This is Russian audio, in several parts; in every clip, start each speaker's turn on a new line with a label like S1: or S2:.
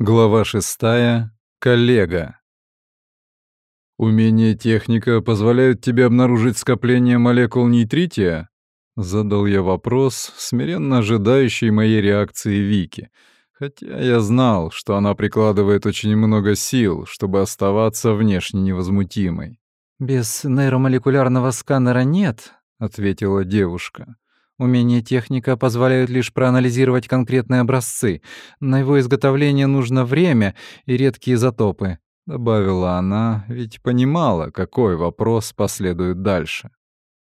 S1: Глава шестая. Коллега. «Умение техника позволяет тебе обнаружить скопление молекул нейтрития?» Задал я вопрос, смиренно ожидающий моей реакции Вики, хотя я знал, что она прикладывает очень много сил, чтобы оставаться внешне невозмутимой.
S2: «Без нейромолекулярного сканера нет», — ответила девушка. Умения техника позволяют лишь проанализировать конкретные образцы. На его изготовление нужно время и редкие изотопы», — добавила она, ведь понимала, какой вопрос последует дальше.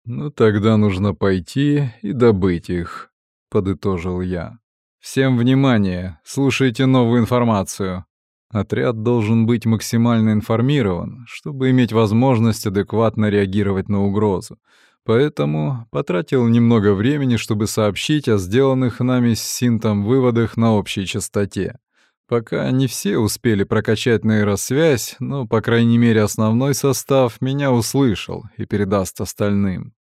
S2: «Ну тогда нужно пойти и добыть их», — подытожил я. «Всем внимание, слушайте новую информацию. Отряд должен быть максимально информирован, чтобы иметь возможность адекватно реагировать на угрозу. Поэтому потратил немного времени, чтобы сообщить о сделанных нами с Синтом выводах на общей частоте. Пока не все успели прокачать нейросвязь, но, по крайней мере, основной состав меня услышал и передаст остальным.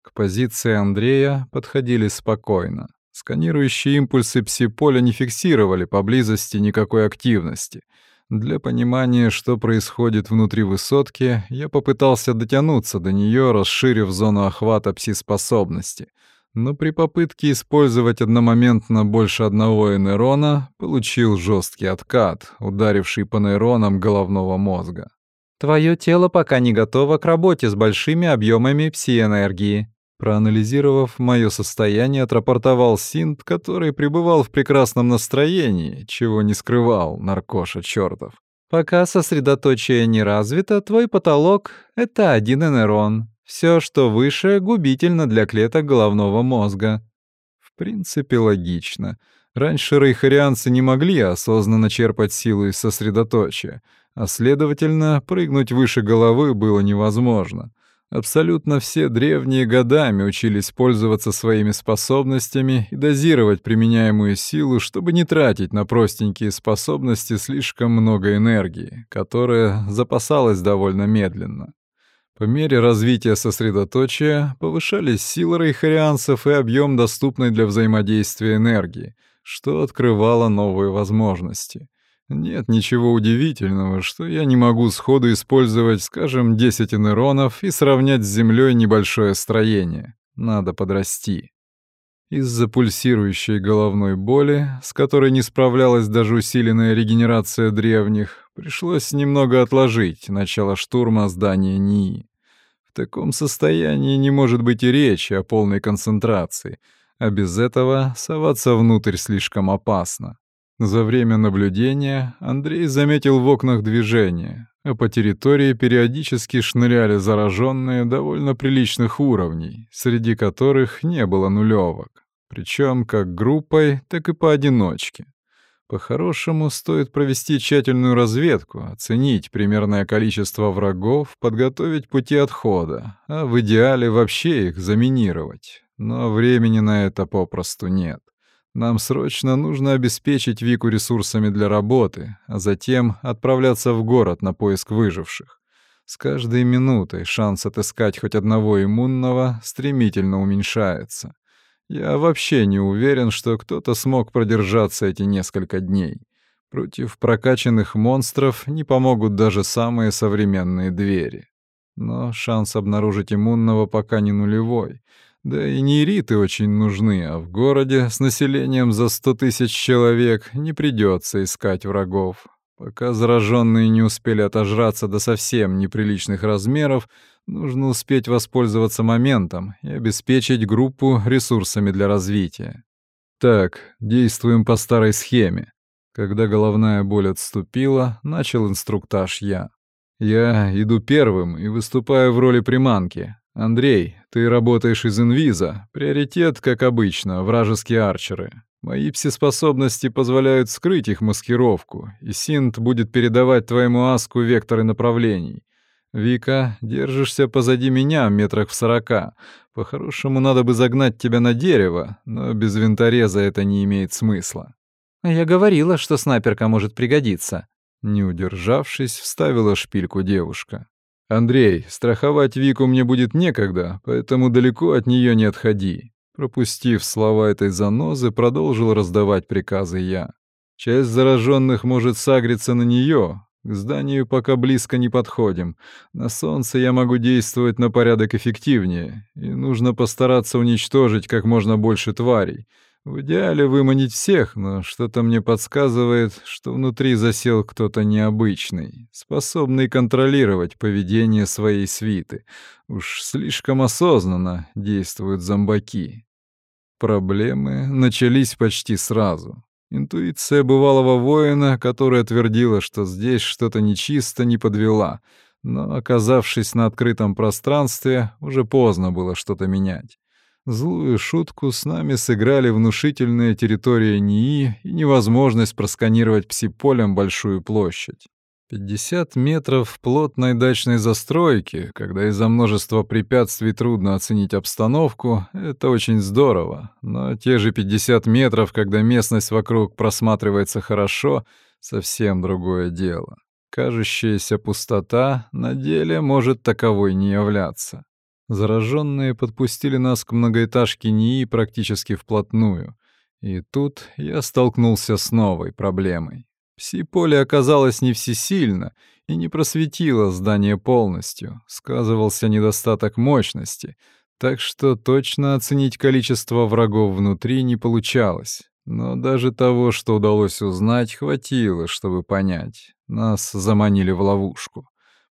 S2: К позиции Андрея подходили спокойно. Сканирующие импульсы пси-поля не фиксировали поблизости никакой активности — для понимания, что происходит внутри высотки, я попытался дотянуться до нее, расширив зону охвата пси-способности. Но при попытке использовать одномоментно больше одного нейрона, получил жесткий откат, ударивший по нейронам головного мозга. «Твое тело пока не готово к работе с большими объемами пси-энергии», Проанализировав мое состояние, отрапортовал Синт, который пребывал в прекрасном настроении, чего не скрывал наркоша чёртов. «Пока сосредоточие не развито, твой потолок — это один нейрон. Все, что выше, губительно для клеток головного мозга». В принципе, логично. Раньше рейхарианцы не могли осознанно черпать силу из сосредоточия, а, следовательно, прыгнуть выше головы было невозможно. Абсолютно все древние годами учились пользоваться своими способностями и дозировать применяемую силу, чтобы не тратить на простенькие способности слишком много энергии, которая запасалась довольно медленно. По мере развития сосредоточия повышались силы рейхарианцев и объем доступной для взаимодействия энергии, что открывало новые возможности — нет ничего удивительного, что я не могу сходу использовать, скажем, 10 нейронов и сравнять с Землей небольшое строение. Надо подрасти. Из-за пульсирующей головной боли, с которой не справлялась даже усиленная регенерация древних, пришлось немного отложить начало штурма здания НИИ. В таком состоянии не может быть и речи о полной концентрации, а без этого соваться внутрь слишком опасно. За время наблюдения Андрей заметил в окнах движение, а по территории периодически шныряли зараженные довольно приличных уровней, среди которых не было нулевок, причем как группой, так и поодиночке. По-хорошему, стоит провести тщательную разведку, оценить примерное количество врагов, подготовить пути отхода, а в идеале вообще их заминировать. Но времени на это попросту нет. Нам срочно нужно обеспечить Вику ресурсами для работы, а затем отправляться в город на поиск выживших. С каждой минутой шанс отыскать хоть одного иммунного стремительно уменьшается. Я вообще не уверен, что кто-то смог продержаться эти несколько дней. Против прокачанных монстров не помогут даже самые современные двери. Но шанс обнаружить иммунного пока не нулевой — да и нейриты очень нужны, а в городе с населением за сто тысяч человек не придется искать врагов. Пока зараженные не успели отожраться до совсем неприличных размеров, нужно успеть воспользоваться моментом и обеспечить группу ресурсами для развития. Так, действуем по старой схеме. Когда головная боль отступила, начал инструктаж я. Я иду первым и выступаю в роли приманки, «Андрей, ты работаешь из инвиза. Приоритет, как обычно, вражеские арчеры. Мои пси-способности позволяют скрыть их маскировку, и Синт будет передавать твоему аску векторы направлений. Вика, держишься позади меня метрах в сорока. По-хорошему, надо бы загнать тебя на дерево, но без винтореза это не имеет смысла». «Я говорила, что снайперка может пригодиться».
S1: Не удержавшись, вставила шпильку девушка. «Андрей, страховать Вику мне будет некогда, поэтому далеко от нее не отходи». Пропустив слова этой занозы, продолжил раздавать приказы я. Часть зараженных может сагриться на нее. К зданию пока близко не подходим. На солнце я могу действовать на порядок эффективнее, и нужно постараться уничтожить как можно больше тварей. В идеале выманить всех, но что-то мне подсказывает, что внутри засел кто-то необычный, способный контролировать поведение своей свиты. Уж слишком осознанно действуют зомбаки. Проблемы начались почти сразу. Интуиция бывалого воина, которая твердила, что здесь что-то нечисто, не подвела. Но, оказавшись на открытом пространстве, уже поздно было что-то менять. Злую шутку с нами сыграли внушительная территория НИИ и невозможность просканировать псиполем большую площадь. 50 метров плотной дачной застройки, когда из-за множества препятствий трудно оценить обстановку, это очень здорово. Но те же 50 метров, когда местность вокруг просматривается хорошо, совсем другое дело. Кажущаяся пустота на деле может таковой не являться. Зараженные подпустили нас к многоэтажке НИИ практически вплотную. И тут я столкнулся с новой проблемой. Пси-поле оказалось не всесильно и не просветило здание полностью, сказывался недостаток мощности, так что точно оценить количество врагов внутри не получалось. Но даже того, что удалось узнать, хватило, чтобы понять. Нас заманили в ловушку.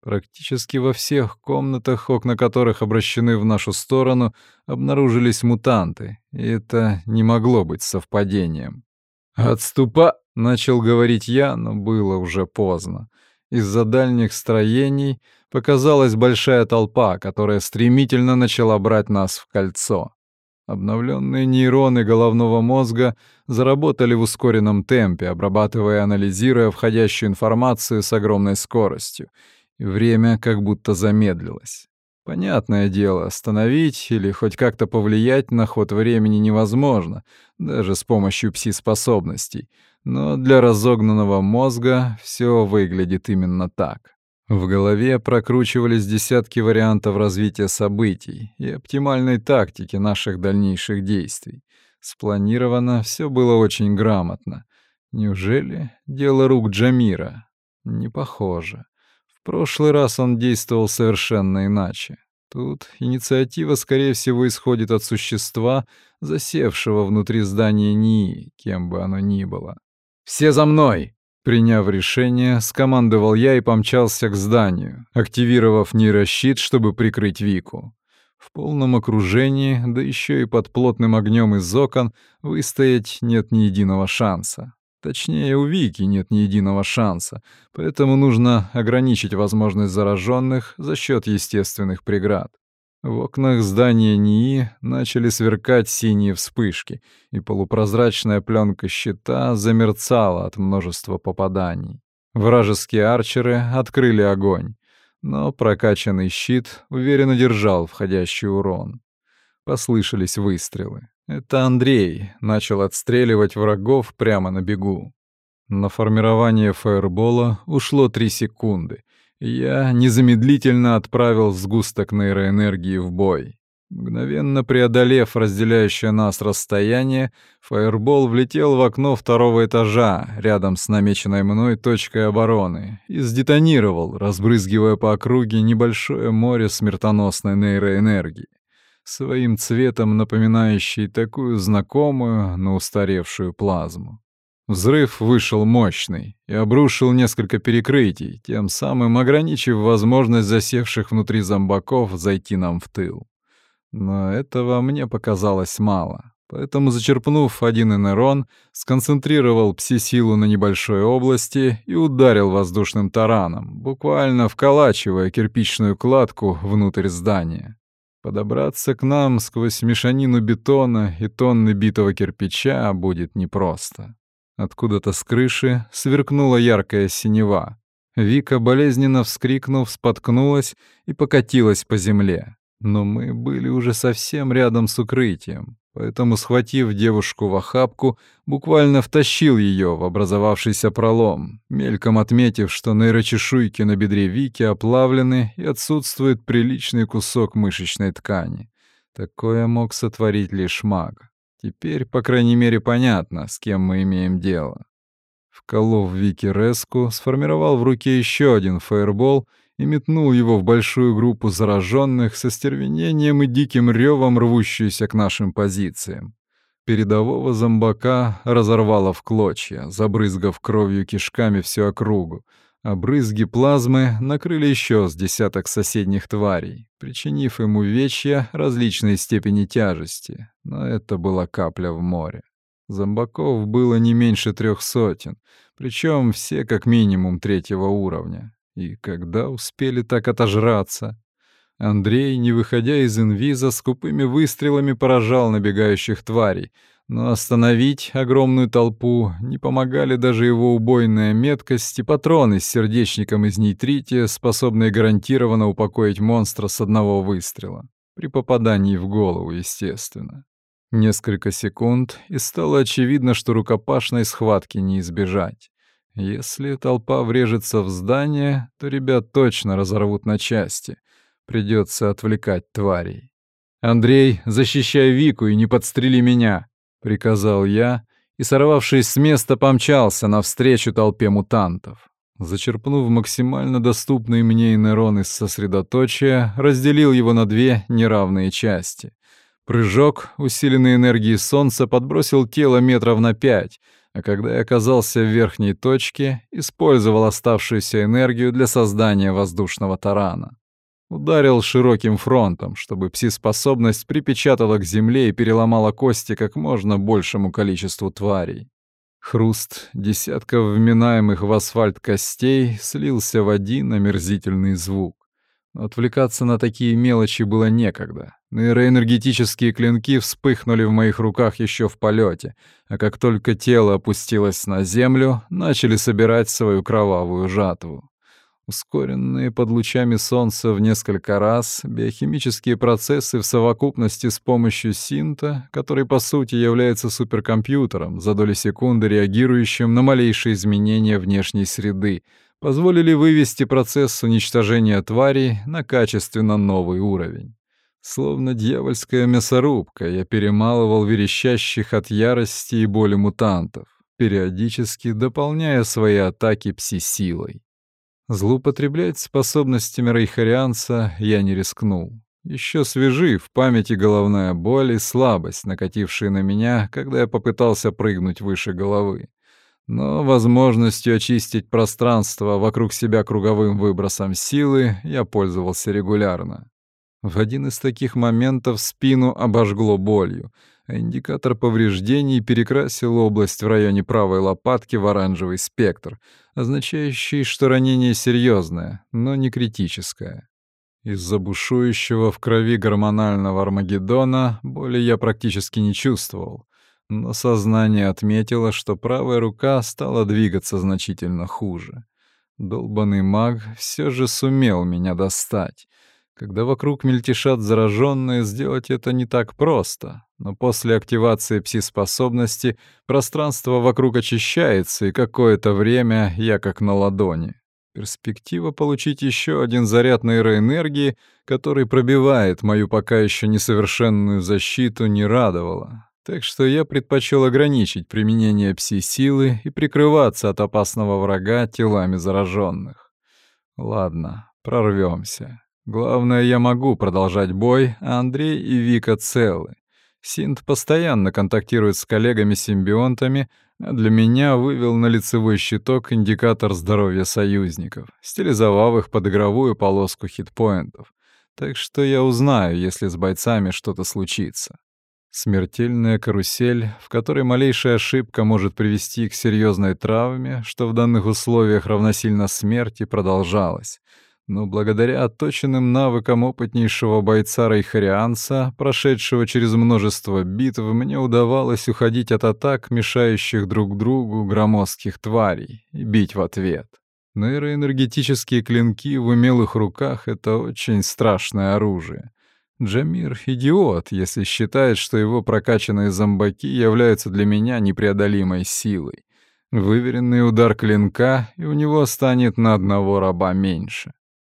S1: Практически во всех комнатах, окна которых обращены в нашу сторону, обнаружились мутанты, и это не могло быть совпадением. «Отступа!» — начал говорить я, но было уже поздно. Из-за дальних строений показалась большая толпа, которая стремительно начала брать нас в кольцо. Обновленные нейроны головного мозга заработали в ускоренном темпе, обрабатывая и анализируя входящую информацию с огромной скоростью. Время как будто замедлилось. Понятное дело, остановить или хоть как-то повлиять на ход времени невозможно, даже с помощью пси-способностей. Но для разогнанного мозга все выглядит именно так. В голове прокручивались десятки вариантов развития событий и оптимальной тактики наших дальнейших действий. Спланировано все было очень грамотно. Неужели дело рук Джамира? Не похоже прошлый раз он действовал совершенно иначе. Тут инициатива, скорее всего, исходит от существа, засевшего внутри здания НИИ, кем бы оно ни было. «Все за мной!» Приняв решение, скомандовал я и помчался к зданию, активировав нейрощит, чтобы прикрыть Вику. В полном окружении, да еще и под плотным огнем из окон, выстоять нет ни единого шанса. Точнее, у Вики нет ни единого шанса, поэтому нужно ограничить возможность зараженных за счет естественных преград. В окнах здания НИИ начали сверкать синие вспышки, и полупрозрачная пленка щита замерцала от множества попаданий. Вражеские арчеры открыли огонь, но прокачанный щит уверенно держал входящий урон. Послышались выстрелы. Это Андрей начал отстреливать врагов прямо на бегу. На формирование фаербола ушло три секунды. Я незамедлительно отправил сгусток нейроэнергии в бой. Мгновенно преодолев разделяющее нас расстояние, фаербол влетел в окно второго этажа, рядом с намеченной мной точкой обороны, и сдетонировал, разбрызгивая по округе небольшое море смертоносной нейроэнергии своим цветом напоминающий такую знакомую, но устаревшую плазму. Взрыв вышел мощный и обрушил несколько перекрытий, тем самым ограничив возможность засевших внутри зомбаков зайти нам в тыл. Но этого мне показалось мало, поэтому, зачерпнув один энерон, сконцентрировал пси-силу на небольшой области и ударил воздушным тараном, буквально вколачивая кирпичную кладку внутрь здания. Подобраться к нам сквозь мешанину бетона и тонны битого кирпича будет непросто. Откуда-то с крыши сверкнула яркая синева. Вика, болезненно вскрикнув, споткнулась и покатилась по земле. Но мы были уже совсем рядом с укрытием поэтому, схватив девушку в охапку, буквально втащил ее в образовавшийся пролом, мельком отметив, что нейрочешуйки на бедре Вики оплавлены и отсутствует приличный кусок мышечной ткани. Такое мог сотворить лишь маг. Теперь, по крайней мере, понятно, с кем мы имеем дело. Вколов Вики Реску, сформировал в руке еще один фаербол и метнул его в большую группу зараженных со стервенением и диким ревом, рвущуюся к нашим позициям. Передового зомбака разорвало в клочья, забрызгав кровью кишками всю округу, а брызги плазмы накрыли еще с десяток соседних тварей, причинив ему увечья различной степени тяжести, но это была капля в море. Зомбаков было не меньше трех сотен, причем все как минимум третьего уровня. И когда успели так отожраться? Андрей, не выходя из инвиза, скупыми выстрелами поражал набегающих тварей, но остановить огромную толпу не помогали даже его убойная меткость и патроны с сердечником из нейтрития, способные гарантированно упокоить монстра с одного выстрела. При попадании в голову, естественно. Несколько секунд, и стало очевидно, что рукопашной схватки не избежать. Если толпа врежется в здание, то ребят точно разорвут на части. Придется отвлекать тварей. «Андрей, защищай Вику и не подстрели меня!» — приказал я, и, сорвавшись с места, помчался навстречу толпе мутантов. Зачерпнув максимально доступный мне нейрон из сосредоточия, разделил его на две неравные части. Прыжок, усиленный энергией солнца, подбросил тело метров на пять, а когда я оказался в верхней точке, использовал оставшуюся энергию для создания воздушного тарана. Ударил широким фронтом, чтобы пси-способность припечатала к земле и переломала кости как можно большему количеству тварей. Хруст десятков вминаемых в асфальт костей слился в один омерзительный звук. Отвлекаться на такие мелочи было некогда. Нейроэнергетические клинки вспыхнули в моих руках еще в полете, а как только тело опустилось на землю, начали собирать свою кровавую жатву. Ускоренные под лучами солнца в несколько раз, биохимические процессы в совокупности с помощью синта, который по сути является суперкомпьютером, за доли секунды реагирующим на малейшие изменения внешней среды, позволили вывести процесс уничтожения тварей на качественно новый уровень. Словно дьявольская мясорубка, я перемалывал верещащих от ярости и боли мутантов, периодически дополняя свои атаки пси-силой. Злоупотреблять способностями рейхарианца я не рискнул. Еще свежи в памяти головная боль и слабость, накатившие на меня, когда я попытался прыгнуть выше головы. Но возможностью очистить пространство вокруг себя круговым выбросом силы я пользовался регулярно. В один из таких моментов спину обожгло болью, а индикатор повреждений перекрасил область в районе правой лопатки в оранжевый спектр, означающий, что ранение серьезное, но не критическое. Из-за бушующего в крови гормонального Армагеддона боли я практически не чувствовал, но сознание отметило, что правая рука стала двигаться значительно хуже. Долбанный маг все же сумел меня достать, когда вокруг мельтешат зараженные, сделать это не так просто. Но после активации пси-способности пространство вокруг очищается, и какое-то время я как на ладони. Перспектива получить еще один заряд нейроэнергии, который пробивает мою пока еще несовершенную защиту, не радовала. Так что я предпочел ограничить применение пси-силы и прикрываться от опасного врага телами зараженных. Ладно, прорвемся. Главное, я могу продолжать бой, а Андрей и Вика целы. Синт постоянно контактирует с коллегами-симбионтами, а для меня вывел на лицевой щиток индикатор здоровья союзников, стилизовав их под игровую полоску хитпоинтов. Так что я узнаю, если с бойцами что-то случится. Смертельная карусель, в которой малейшая ошибка может привести к серьезной травме, что в данных условиях равносильно смерти, продолжалась но благодаря отточенным навыкам опытнейшего бойца Рейхарианца, прошедшего через множество битв, мне удавалось уходить от атак, мешающих друг другу громоздких тварей, и бить в ответ. Нейроэнергетические клинки в умелых руках — это очень страшное оружие. Джамир — идиот, если считает, что его прокачанные зомбаки являются для меня непреодолимой силой. Выверенный удар клинка, и у него станет на одного раба меньше.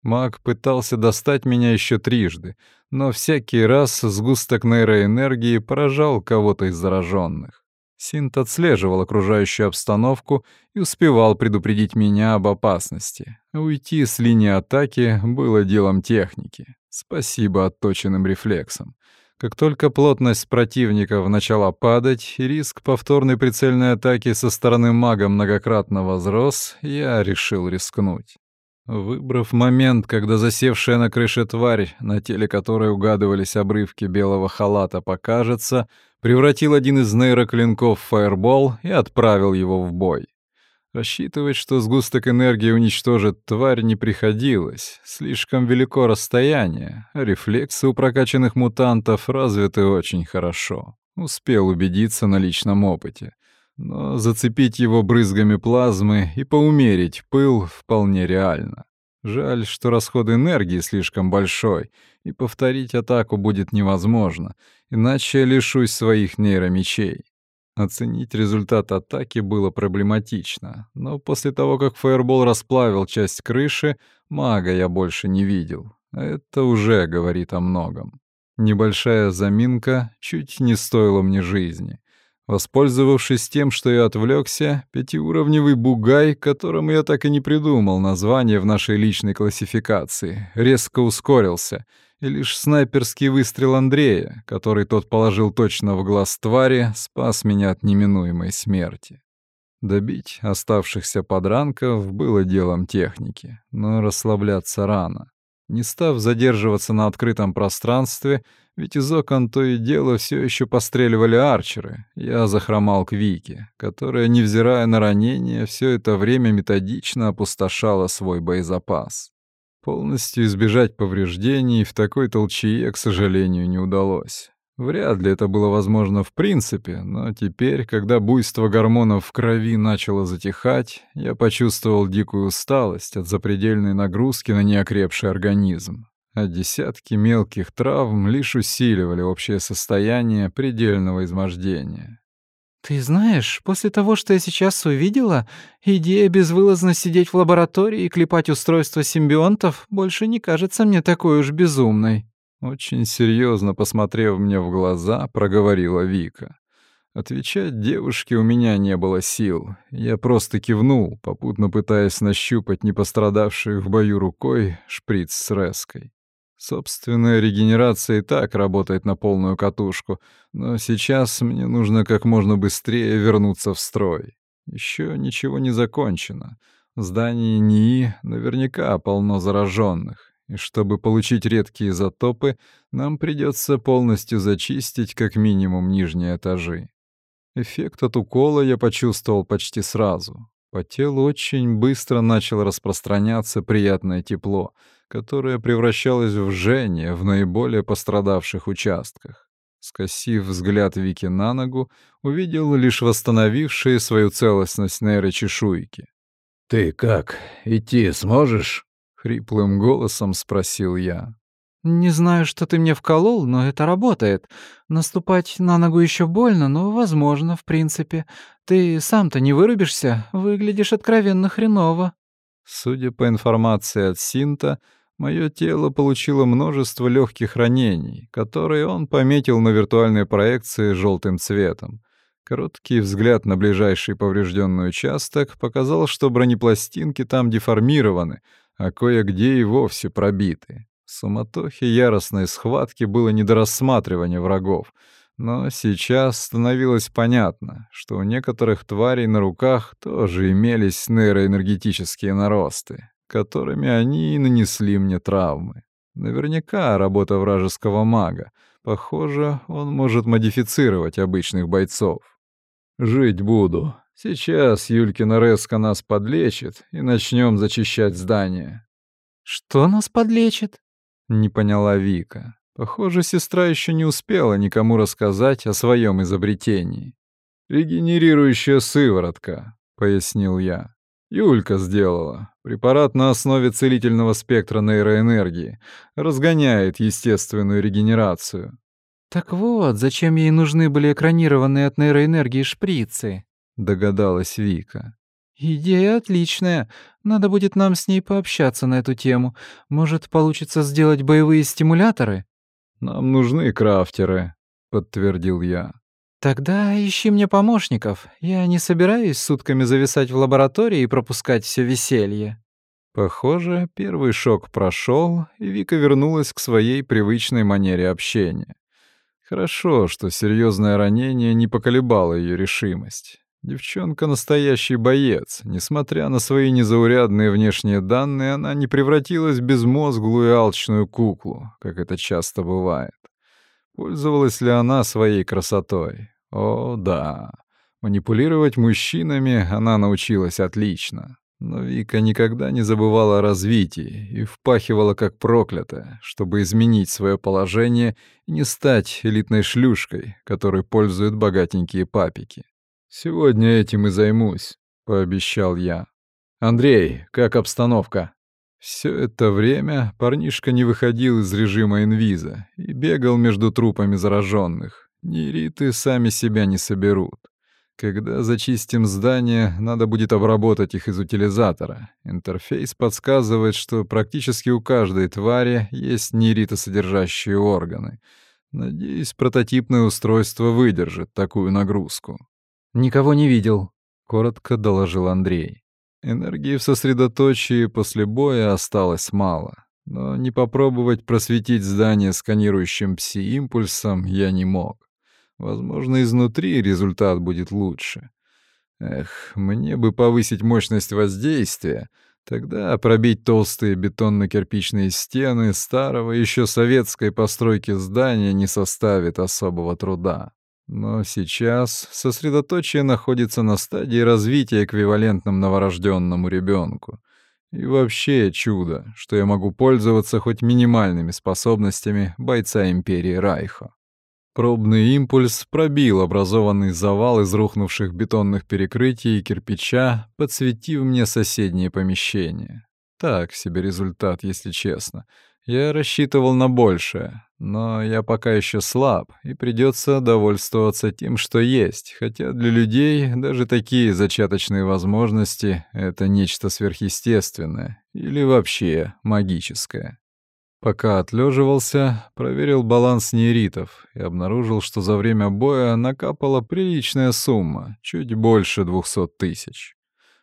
S1: Маг пытался достать меня еще трижды, но всякий раз сгусток нейроэнергии поражал кого-то из зараженных. Синт отслеживал окружающую обстановку и успевал предупредить меня об опасности. Уйти с линии атаки было делом техники. Спасибо отточенным рефлексам. Как только плотность противников начала падать и риск повторной прицельной атаки со стороны мага многократно возрос, я решил рискнуть. Выбрав момент, когда засевшая на крыше тварь, на теле которой угадывались обрывки белого халата, покажется, превратил один из нейроклинков в фаербол и отправил его в бой. Рассчитывать, что сгусток энергии уничтожит тварь, не приходилось. Слишком велико расстояние, а рефлексы у прокачанных мутантов развиты очень хорошо. Успел убедиться на личном опыте но зацепить его брызгами плазмы и поумерить пыл вполне реально. Жаль, что расход энергии слишком большой, и повторить атаку будет невозможно, иначе лишусь своих нейромечей. Оценить результат атаки было проблематично, но после того, как фаербол расплавил часть крыши, мага я больше не видел. Это уже говорит о многом. Небольшая заминка чуть не стоила мне жизни. Воспользовавшись тем, что я отвлекся, пятиуровневый бугай, которому я так и не придумал название в нашей личной классификации, резко ускорился, и лишь снайперский выстрел Андрея, который тот положил точно в глаз твари, спас меня от неминуемой смерти. Добить оставшихся подранков было делом техники, но расслабляться рано. Не став задерживаться на открытом пространстве, ведь из окон то и дело все еще постреливали арчеры, я захромал к Вике, которая, невзирая на ранения, все это время методично опустошала свой боезапас. Полностью избежать повреждений в такой толчее, к сожалению, не удалось. Вряд ли это было возможно в принципе, но теперь, когда буйство гормонов в крови начало затихать, я почувствовал дикую усталость от запредельной нагрузки на неокрепший организм. А десятки мелких травм лишь усиливали общее состояние предельного измождения.
S2: «Ты знаешь, после того, что я сейчас увидела, идея безвылазно сидеть в лаборатории и клепать устройства симбионтов больше не кажется мне такой уж безумной»,
S1: очень серьезно посмотрев мне в глаза, проговорила Вика. Отвечать девушке у меня не было сил. Я просто кивнул, попутно пытаясь нащупать не пострадавшую в бою рукой шприц с резкой. Собственная регенерация и так работает на полную катушку, но сейчас мне нужно как можно быстрее вернуться в строй. Еще ничего не закончено. В здании НИИ наверняка полно зараженных, и чтобы получить редкие изотопы, нам придется полностью зачистить как минимум нижние этажи. Эффект от укола я почувствовал почти сразу. По телу очень быстро начало распространяться приятное тепло, которое превращалось в жжение в наиболее пострадавших участках. Скосив взгляд Вики на ногу, увидел лишь восстановившие свою целостность нейрочешуйки. «Ты как, идти сможешь?» Хриплым голосом спросил я.
S2: «Не знаю, что ты мне вколол, но это работает. Наступать на ногу еще больно, но возможно, в принципе. Ты сам-то не вырубишься? Выглядишь откровенно хреново».
S1: Судя по информации от Синта, мое тело получило множество легких ранений, которые он пометил на виртуальной проекции желтым цветом. Короткий взгляд на ближайший поврежденный участок показал, что бронепластинки там деформированы — а кое-где и вовсе пробиты. В суматохе яростной схватки было не до рассматривания врагов, но сейчас становилось понятно, что у некоторых тварей на руках тоже имелись нейроэнергетические наросты, которыми они и нанесли мне травмы. Наверняка работа вражеского мага. Похоже, он может модифицировать обычных бойцов. «Жить буду», Сейчас Юлькина Реска нас подлечит, и начнем зачищать здание.
S2: Что нас подлечит?
S1: Не поняла Вика. Похоже, сестра еще не успела никому рассказать о своем изобретении. Регенерирующая сыворотка, пояснил я. Юлька сделала. Препарат на основе целительного спектра нейроэнергии. Разгоняет естественную регенерацию.
S2: Так вот, зачем ей нужны были экранированные от нейроэнергии шприцы?
S1: — догадалась Вика.
S2: «Идея отличная. Надо будет нам с ней пообщаться на эту тему. Может, получится сделать боевые стимуляторы?»
S1: «Нам нужны крафтеры», — подтвердил я.
S2: Тогда ищи мне помощников. Я не собираюсь сутками зависать в лаборатории и пропускать все веселье.
S1: Похоже, первый шок прошел, и Вика вернулась к своей привычной манере общения. Хорошо, что серьезное ранение не поколебало ее решимость. Девчонка настоящий боец. Несмотря на свои незаурядные внешние данные, она не превратилась в безмозглую и алчную куклу, как это часто бывает. Пользовалась ли она своей красотой? О, да. Манипулировать мужчинами она научилась отлично. Но Вика никогда не забывала о развитии и впахивала как проклятая, чтобы изменить свое положение и не стать элитной шлюшкой, которой пользуют богатенькие папики. «Сегодня этим и займусь», — пообещал я. «Андрей, как обстановка?» Все это время парнишка не выходил из режима инвиза и бегал между трупами зараженных. Нериты сами себя не соберут. Когда зачистим здание, надо будет обработать их из утилизатора. Интерфейс подсказывает, что практически у каждой твари есть неритосодержащие органы. Надеюсь, прототипное устройство выдержит такую нагрузку.
S2: «Никого не видел», —
S1: коротко доложил Андрей. Энергии в сосредоточии после боя осталось мало. Но не попробовать просветить здание сканирующим пси-импульсом я не мог. Возможно, изнутри результат будет лучше. Эх, мне бы повысить мощность воздействия, тогда пробить толстые бетонно-кирпичные стены старого еще советской постройки здания не составит особого труда. Но сейчас сосредоточие находится на стадии развития эквивалентном новорожденному ребенку. И вообще чудо, что я могу пользоваться хоть минимальными способностями бойца Империи Райха. Пробный импульс пробил образованный завал из рухнувших бетонных перекрытий и кирпича, подсветив мне соседние помещения. Так себе результат, если честно. Я рассчитывал на большее, но я пока еще слаб, и придется довольствоваться тем, что есть, хотя для людей даже такие зачаточные возможности — это нечто сверхъестественное или вообще магическое. Пока отлеживался, проверил баланс нейритов и обнаружил, что за время боя накапала приличная сумма, чуть больше двухсот тысяч.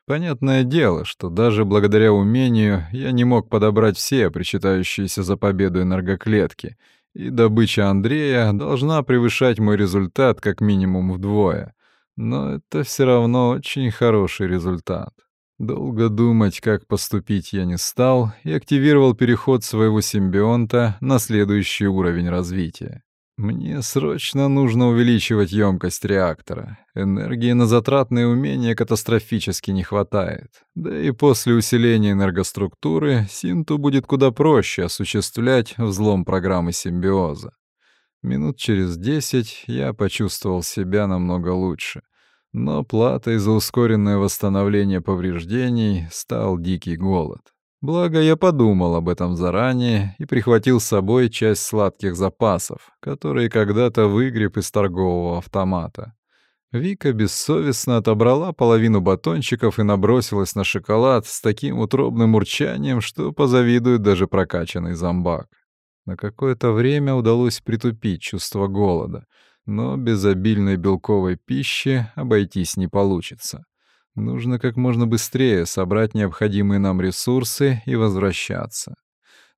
S1: Понятное дело, что даже благодаря умению я не мог подобрать все причитающиеся за победу энергоклетки, и добыча Андрея должна превышать мой результат как минимум вдвое. Но это все равно очень хороший результат. Долго думать, как поступить, я не стал и активировал переход своего симбионта на следующий уровень развития. Мне срочно нужно увеличивать емкость реактора. Энергии на затратные умения катастрофически не хватает. Да и после усиления энергоструктуры синту будет куда проще осуществлять взлом программы симбиоза. Минут через десять я почувствовал себя намного лучше. Но платой за ускоренное восстановление повреждений стал дикий голод. Благо, я подумал об этом заранее и прихватил с собой часть сладких запасов, которые когда-то выгреб из торгового автомата. Вика бессовестно отобрала половину батончиков и набросилась на шоколад с таким утробным урчанием, что позавидует даже прокачанный зомбак. На какое-то время удалось притупить чувство голода — но без обильной белковой пищи обойтись не получится. Нужно как можно быстрее собрать необходимые нам ресурсы и возвращаться.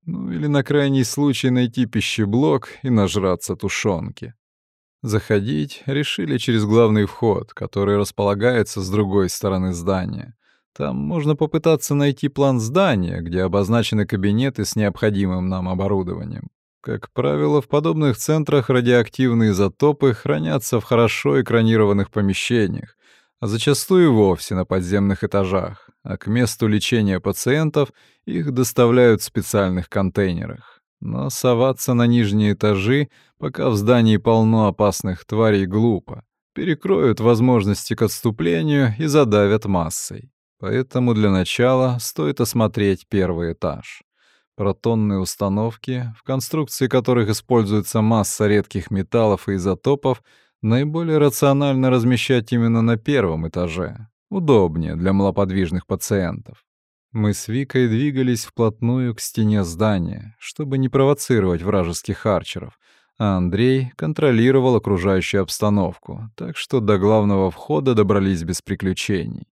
S1: Ну или на крайний случай найти пищеблок и нажраться тушенки. Заходить решили через главный вход, который располагается с другой стороны здания. Там можно попытаться найти план здания, где обозначены кабинеты с необходимым нам оборудованием. Как правило, в подобных центрах радиоактивные изотопы хранятся в хорошо экранированных помещениях, а зачастую вовсе на подземных этажах, а к месту лечения пациентов их доставляют в специальных контейнерах. Но соваться на нижние этажи, пока в здании полно опасных тварей, глупо. Перекроют возможности к отступлению и задавят массой. Поэтому для начала стоит осмотреть первый этаж. Протонные установки, в конструкции которых используется масса редких металлов и изотопов, наиболее рационально размещать именно на первом этаже. Удобнее для малоподвижных пациентов. Мы с Викой двигались вплотную к стене здания, чтобы не провоцировать вражеских арчеров, а Андрей контролировал окружающую обстановку, так что до главного входа добрались без приключений.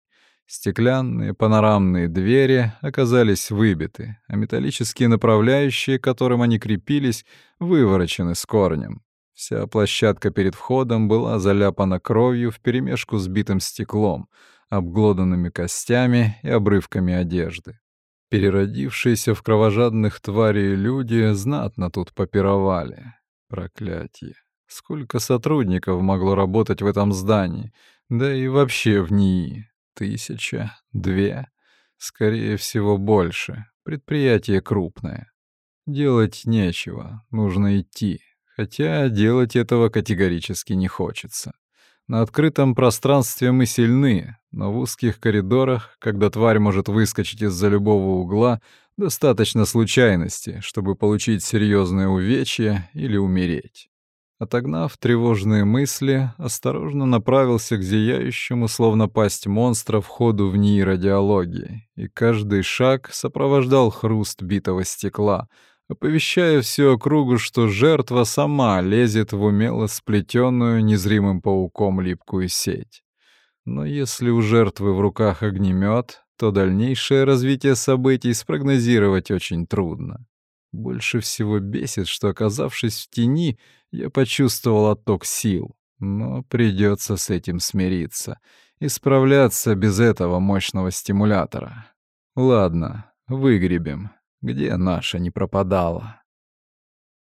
S1: Стеклянные панорамные двери оказались выбиты, а металлические направляющие, к которым они крепились, выворочены с корнем. Вся площадка перед входом была заляпана кровью вперемешку с битым стеклом, обглоданными костями и обрывками одежды. Переродившиеся в кровожадных тварей люди знатно тут попировали. Проклятие. Сколько сотрудников могло работать в этом здании, да и вообще в НИИ? Тысяча? Две? Скорее всего, больше. Предприятие крупное. Делать нечего, нужно идти. Хотя делать этого категорически не хочется. На открытом пространстве мы сильны, но в узких коридорах, когда тварь может выскочить из-за любого угла, достаточно случайности, чтобы получить серьезное увечье или умереть. Отогнав тревожные мысли, осторожно направился к зияющему, словно пасть монстра, входу в НИИ радиологии, и каждый шаг сопровождал хруст битого стекла, оповещая всю округу, что жертва сама лезет в умело сплетенную незримым пауком липкую сеть. Но если у жертвы в руках огнемет, то дальнейшее развитие событий спрогнозировать очень трудно. Больше всего бесит, что, оказавшись в тени, я почувствовал отток сил. Но придется с этим смириться и справляться без этого мощного стимулятора. Ладно, выгребем, где наша не пропадала.